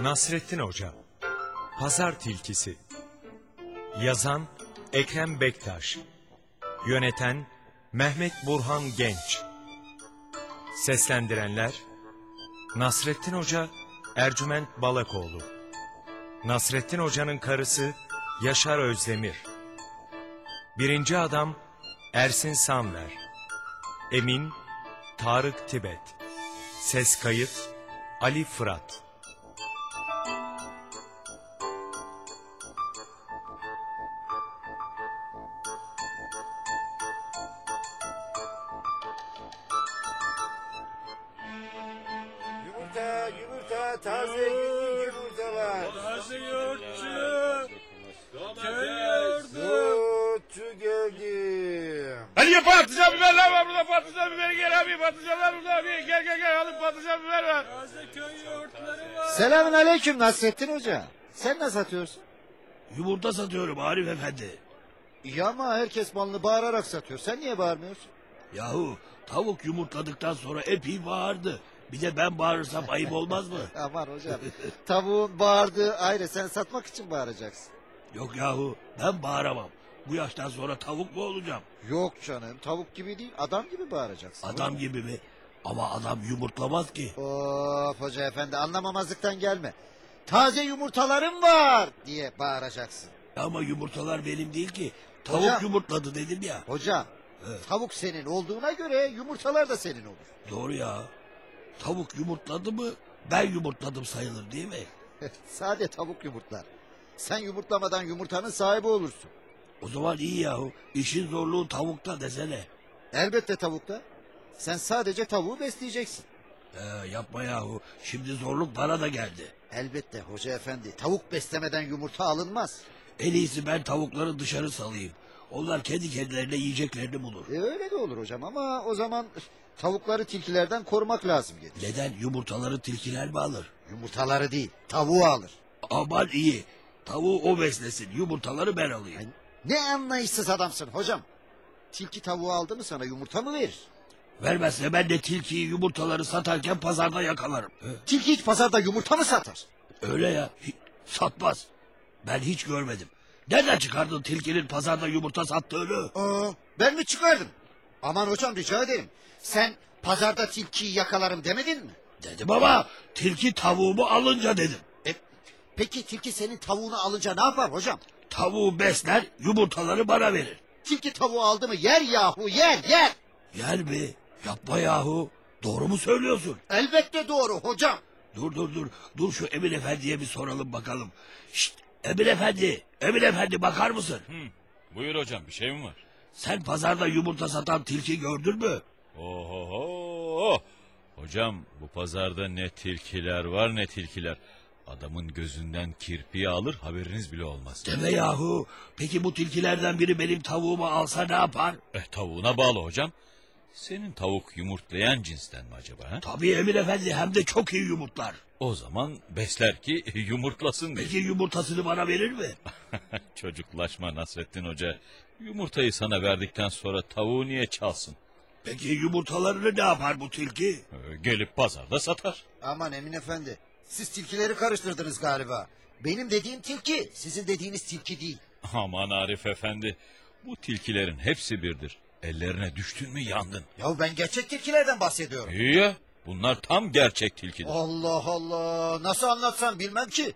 Nasrettin Hoca Pazar Tilkisi. Yazan Ekrem Bektaş. Yöneten Mehmet Burhan Genç. Seslendirenler Nasrettin Hoca Ercüment Balakoğlu. Nasrettin Hoca'nın karısı Yaşar Özdemir. Birinci adam Ersin Samver Emin Tarık Tibet. Ses kayıt Ali Fırat taze yumurtalar. Taze yoğurtçu. Köy yoğurdu. Yoğurtçu geldim. Hadi ya patlıcan biberler var burada patlıcan biberi gel abi patlıcanlar burada abi gel gel gel alın patlıcan biber var. Taze köy yoğurtları var. Selamün aleyküm Nasrettin Hoca. Sen ne satıyorsun? Yumurta satıyorum Arif Efendi. İyi ama herkes malını bağırarak satıyor. Sen niye bağırmıyorsun? Yahu tavuk yumurtladıktan sonra epey bağırdı. Bir de ben bağırırsam ayıp olmaz mı? Aman hocam. Tavuğun bağırdığı ayrı. Sen satmak için bağıracaksın. Yok yahu ben bağıramam. Bu yaştan sonra tavuk mu olacağım? Yok canım. Tavuk gibi değil. Adam gibi bağıracaksın. Adam gibi mi? Ama adam yumurtlamaz ki. Of hoca efendi anlamamazlıktan gelme. Taze yumurtalarım var diye bağıracaksın. Ama yumurtalar benim değil ki. Tavuk Hocam. yumurtladı dedim ya. Hocam Evet. tavuk senin olduğuna göre yumurtalar da senin olur. Doğru ya. Tavuk yumurtladı mı ben yumurtladım sayılır değil mi? Sade tavuk yumurtlar. Sen yumurtlamadan yumurtanın sahibi olursun. O zaman iyi yahu. İşin zorluğu tavukta desene. Elbette tavukta. Sen sadece tavuğu besleyeceksin. Ee, yapma yahu. Şimdi zorluk bana da geldi. Elbette hoca efendi. Tavuk beslemeden yumurta alınmaz. En iyisi ben tavukları dışarı salayım. Onlar kendi kendilerine yiyeceklerini bulur. E öyle de olur hocam ama o zaman tavukları tilkilerden korumak lazım gelir. Neden yumurtaları tilkiler mi alır? Yumurtaları değil tavuğu alır. Aman iyi. Tavuğu o beslesin. Yumurtaları ben alayım. Ay, ne anlayışsız adamsın hocam. Tilki tavuğu aldı mı sana yumurta mı verir? Vermezse ben de tilkiyi yumurtaları satarken pazarda yakalarım. Tilki hiç pazarda yumurta mı satar? Öyle ya. Hi- Satmaz. Ben hiç görmedim. Nereden çıkardın tilkinin pazarda yumurta sattığını? Aa, ben mi çıkardım? Aman hocam rica ederim. Sen pazarda tilkiyi yakalarım demedin mi? Dedim ama tilki tavuğumu alınca dedim. E, peki tilki senin tavuğunu alınca ne yapar hocam? Tavuğu besler yumurtaları bana verir. Tilki tavuğu aldı mı yer yahu yer yer. Yer mi? Yapma yahu. Doğru mu söylüyorsun? Elbette doğru hocam. Dur dur dur. Dur şu Emin Efendi'ye bir soralım bakalım. Şşt Emin Efendi. Emin Efendi bakar mısın? Buyur hocam bir şey mi var? Sen pazarda yumurta satan tilki gördün mü? Oho. Hocam bu pazarda ne tilkiler var ne tilkiler. Adamın gözünden kirpiği alır haberiniz bile olmaz. Deme yahu. Peki bu tilkilerden biri benim tavuğumu alsa ne yapar? Eh tavuğuna bağlı hocam. Senin tavuk yumurtlayan cinsten mi acaba? Ha? Tabii Emin Efendi hem de çok iyi yumurtlar. O zaman besler ki yumurtlasın diye. Peki yumurtasını bana verir mi? Çocuklaşma Nasrettin Hoca. Yumurtayı sana verdikten sonra tavuğu niye çalsın? Peki yumurtalarını ne yapar bu tilki? Ee, gelip pazarda satar. Aman Emin efendi. Siz tilkileri karıştırdınız galiba. Benim dediğim tilki sizin dediğiniz tilki değil. Aman Arif Efendi. Bu tilkilerin hepsi birdir. Ellerine düştün mü yandın. Ya ben gerçek tilkilerden bahsediyorum. İyi ya. Bunlar tam gerçek tilkidir. Allah Allah. Nasıl anlatsam bilmem ki.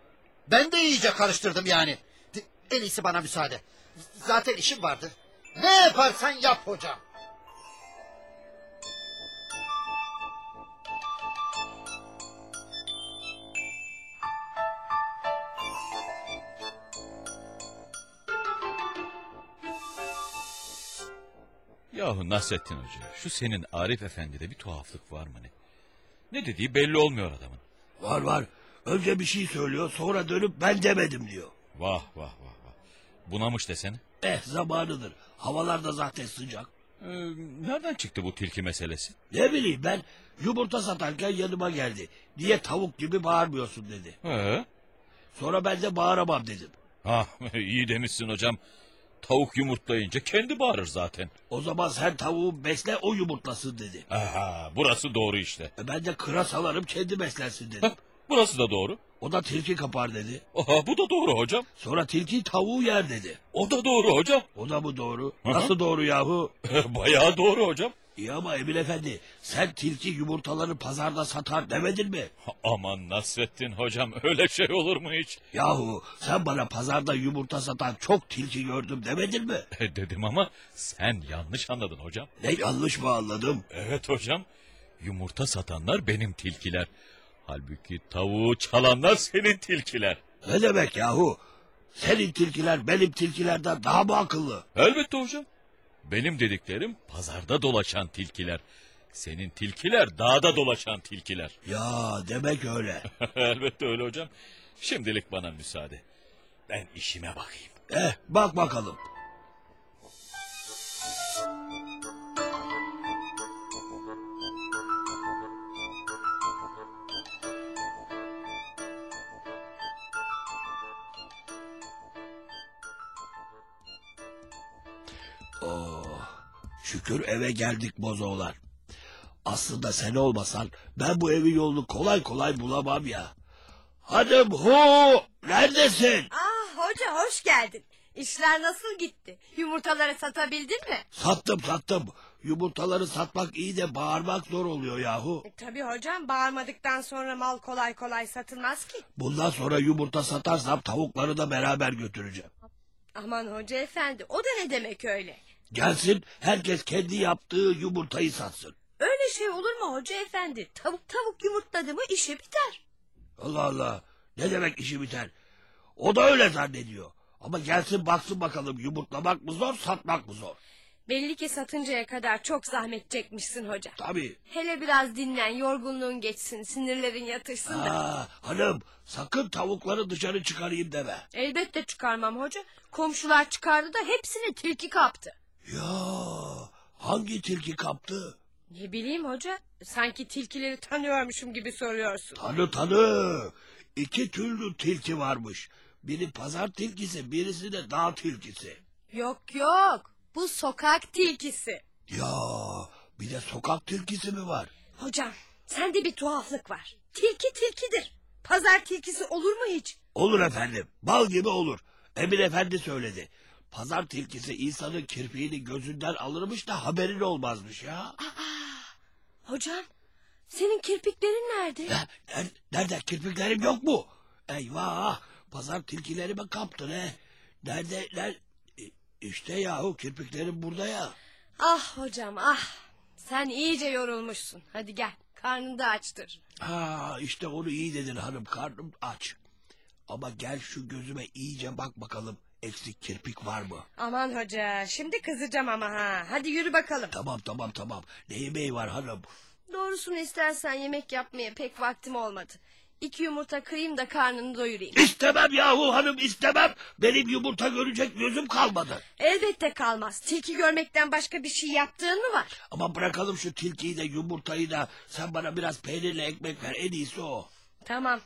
Ben de iyice karıştırdım yani. En iyisi bana müsaade. Zaten işim vardı. Ne yaparsan yap hocam. Yahu Nasrettin Hoca şu senin Arif Efendi'de bir tuhaflık var mı ne? Ne dediği belli olmuyor adamın. Var var. Önce bir şey söylüyor sonra dönüp ben demedim diyor. Vah vah vah vah. Bunamış desene. Eh zamanıdır. Havalar da zaten sıcak. Ee, nereden çıktı bu tilki meselesi? Ne bileyim ben yumurta satarken yanıma geldi. Niye tavuk gibi bağırmıyorsun dedi. Ee? Sonra ben de bağıramam dedim. Ha iyi demişsin hocam. Tavuk yumurtlayınca kendi bağırır zaten. O zaman sen tavuğu besle o yumurtlasın dedi. Aha burası doğru işte. E ben de kıra salarım kendi beslensin dedim. Burası da doğru. O da tilki kapar dedi. Aha, bu da doğru hocam. Sonra tilki tavuğu yer dedi. O da doğru hocam. O da mı doğru? Hı hı. Nasıl doğru yahu? Bayağı doğru hocam. İyi ama Emin Efendi sen tilki yumurtaları pazarda satar demedin mi? Aman Nasrettin hocam öyle şey olur mu hiç? Yahu sen bana pazarda yumurta satan çok tilki gördüm demedin mi? E, dedim ama sen yanlış anladın hocam. Ne yanlış mı anladım? Evet hocam. Yumurta satanlar benim tilkiler. Halbuki tavuğu çalanlar senin tilkiler. Ne demek yahu? Senin tilkiler benim tilkilerden daha mı akıllı? Elbette hocam. Benim dediklerim pazarda dolaşan tilkiler. Senin tilkiler dağda dolaşan tilkiler. Ya demek öyle. Elbette öyle hocam. Şimdilik bana müsaade. Ben işime bakayım. Eh bak bakalım. Oh, şükür eve geldik bozoğlar. Aslında sen olmasan ben bu evin yolunu kolay kolay bulamam ya. Hanım hu neredesin? Ah hoca hoş geldin. İşler nasıl gitti? Yumurtaları satabildin mi? Sattım sattım. Yumurtaları satmak iyi de bağırmak zor oluyor yahu. E, tabii hocam bağırmadıktan sonra mal kolay kolay satılmaz ki. Bundan sonra yumurta satarsam tavukları da beraber götüreceğim. Aman hoca efendi o da ne demek öyle? Gelsin herkes kendi yaptığı yumurtayı satsın. Öyle şey olur mu hoca efendi? Tavuk tavuk yumurtladı mı işi biter. Allah Allah ne demek işi biter. O da öyle zannediyor. Ama gelsin baksın bakalım yumurtlamak mı zor satmak mı zor. Belli ki satıncaya kadar çok zahmet çekmişsin hoca. Tabii. Hele biraz dinlen yorgunluğun geçsin sinirlerin yatışsın da. Aa, hanım sakın tavukları dışarı çıkarayım deme. Elbette çıkarmam hoca. Komşular çıkardı da hepsini tilki kaptı. Ya hangi tilki kaptı? Ne bileyim hoca sanki tilkileri tanıyormuşum gibi soruyorsun. Tanı tanı. İki türlü tilki varmış. Biri pazar tilkisi, birisi de dağ tilkisi. Yok yok bu sokak tilkisi. Ya bir de sokak tilkisi mi var? Hocam sende bir tuhaflık var. Tilki tilkidir. Pazar tilkisi olur mu hiç? Olur efendim. Bal gibi olur. Emir efendi söyledi. Pazar tilkisi insanın kirpiğini gözünden alırmış da haberin olmazmış ya. Hocam senin kirpiklerin nerede? Ya, ner- nerede kirpiklerim yok mu? Eyvah pazar tilkilerimi kaptı ne? Nerede? Ner İ- İşte yahu kirpiklerim burada ya. Ah hocam ah. Sen iyice yorulmuşsun. Hadi gel karnını da açtır. Ha işte onu iyi dedin hanım karnım aç. Ama gel şu gözüme iyice bak bakalım eksik kirpik var mı? Aman hoca şimdi kızacağım ama ha. Hadi yürü bakalım. Tamam tamam tamam. Ne yemeği var hanım? Doğrusunu istersen yemek yapmaya pek vaktim olmadı. İki yumurta kırayım da karnını doyurayım. İstemem yahu hanım istemem. Benim yumurta görecek gözüm kalmadı. Elbette kalmaz. Tilki görmekten başka bir şey yaptığın mı var? Ama bırakalım şu tilkiyi de yumurtayı da sen bana biraz peynirle ekmek ver en iyisi o. Tamam.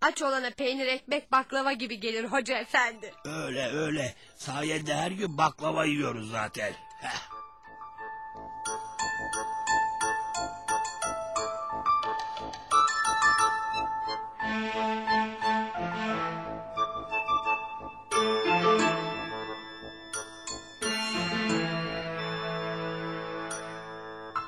Aç olana peynir ekmek baklava gibi gelir hoca efendi. Öyle öyle sayende her gün baklava yiyoruz zaten. Heh.